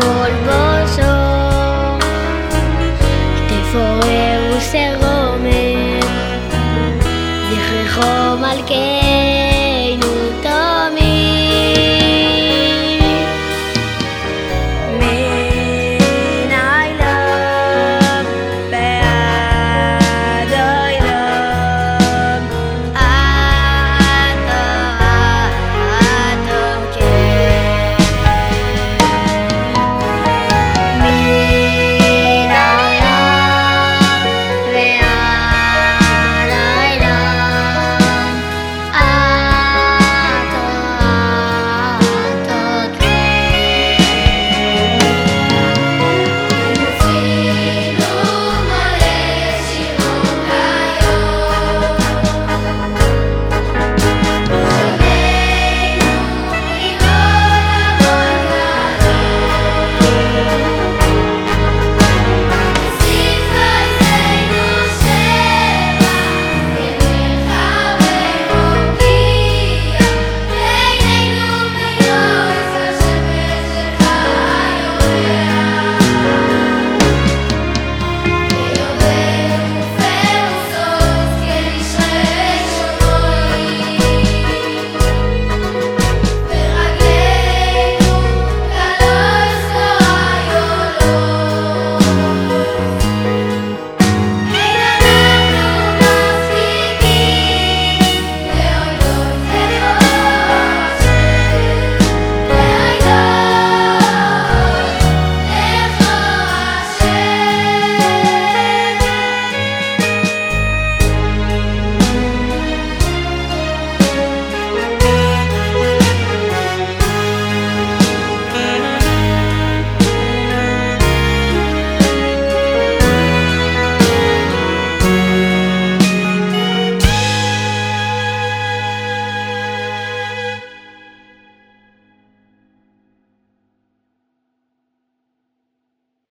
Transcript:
Todo